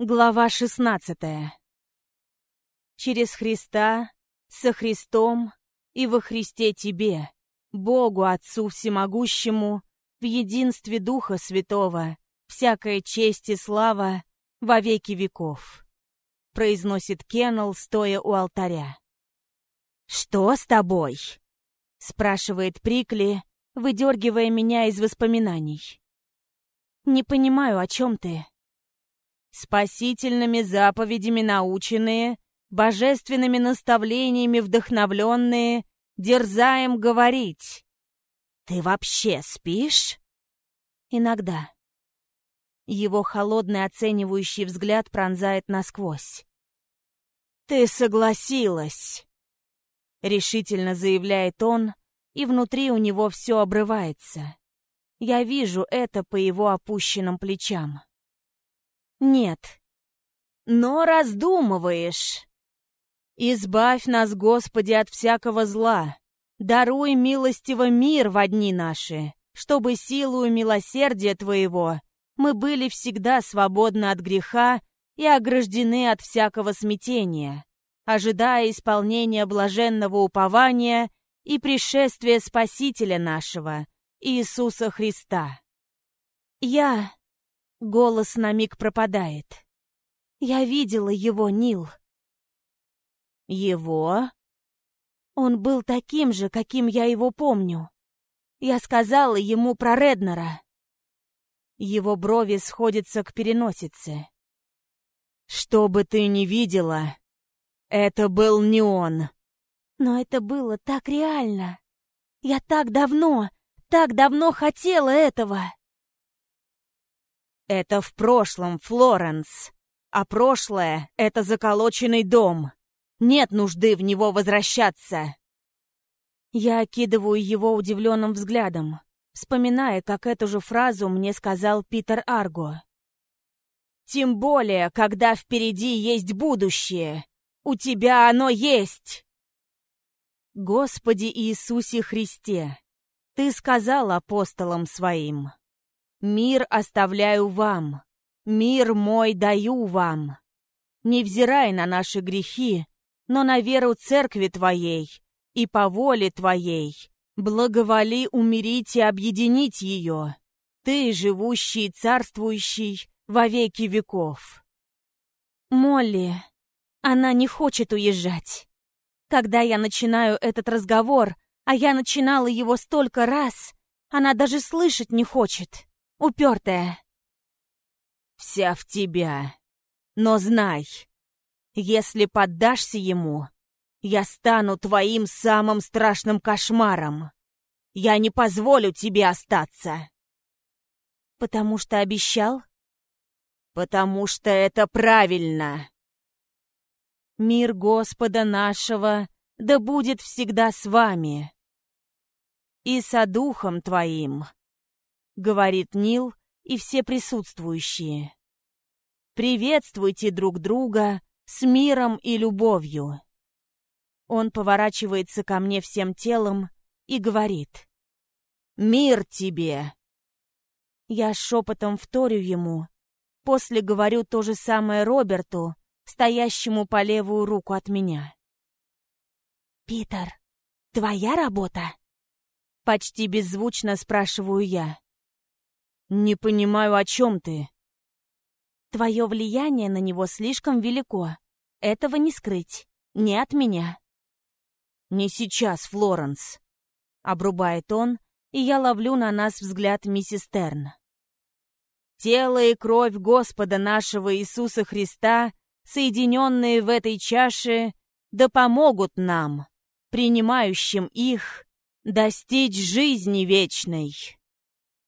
Глава 16. Через Христа, со Христом и во Христе тебе, Богу Отцу Всемогущему, в единстве Духа Святого, всякая честь и слава во веки веков, произносит Кеннел, стоя у алтаря. «Что с тобой?» — спрашивает Прикли, выдергивая меня из воспоминаний. «Не понимаю, о чем ты?» Спасительными заповедями наученные, божественными наставлениями вдохновленные, дерзаем говорить. «Ты вообще спишь?» «Иногда». Его холодный оценивающий взгляд пронзает насквозь. «Ты согласилась!» Решительно заявляет он, и внутри у него все обрывается. Я вижу это по его опущенным плечам. Нет. Но раздумываешь. Избавь нас, Господи, от всякого зла. Даруй милостиво мир в одни наши, чтобы силою милосердия Твоего мы были всегда свободны от греха и ограждены от всякого смятения, ожидая исполнения блаженного упования и пришествия Спасителя нашего, Иисуса Христа. Я Голос на миг пропадает. Я видела его, Нил. Его? Он был таким же, каким я его помню. Я сказала ему про Реднера. Его брови сходятся к переносице. Что бы ты ни видела, это был не он. Но это было так реально. Я так давно, так давно хотела этого. Это в прошлом, Флоренс. А прошлое — это заколоченный дом. Нет нужды в него возвращаться. Я окидываю его удивленным взглядом, вспоминая, как эту же фразу мне сказал Питер Арго. «Тем более, когда впереди есть будущее. У тебя оно есть!» Господи Иисусе Христе, Ты сказал апостолам своим, Мир оставляю вам, мир мой даю вам. Невзирай на наши грехи, но на веру церкви Твоей и по воле Твоей, благоволи умирить и объединить ее, Ты, живущий царствующий во веки веков. Молли, она не хочет уезжать. Когда я начинаю этот разговор, а я начинала его столько раз, она даже слышать не хочет упертая. Вся в тебя. Но знай, если поддашься ему, я стану твоим самым страшным кошмаром. Я не позволю тебе остаться. Потому что обещал? Потому что это правильно. Мир Господа нашего да будет всегда с вами. И со духом твоим говорит Нил и все присутствующие. Приветствуйте друг друга с миром и любовью. Он поворачивается ко мне всем телом и говорит. «Мир тебе!» Я шепотом вторю ему. После говорю то же самое Роберту, стоящему по левую руку от меня. «Питер, твоя работа?» Почти беззвучно спрашиваю я. «Не понимаю, о чем ты?» «Твое влияние на него слишком велико. Этого не скрыть. Не от меня». «Не сейчас, Флоренс», — обрубает он, и я ловлю на нас взгляд миссис Терн. «Тело и кровь Господа нашего Иисуса Христа, соединенные в этой чаше, да помогут нам, принимающим их, достичь жизни вечной».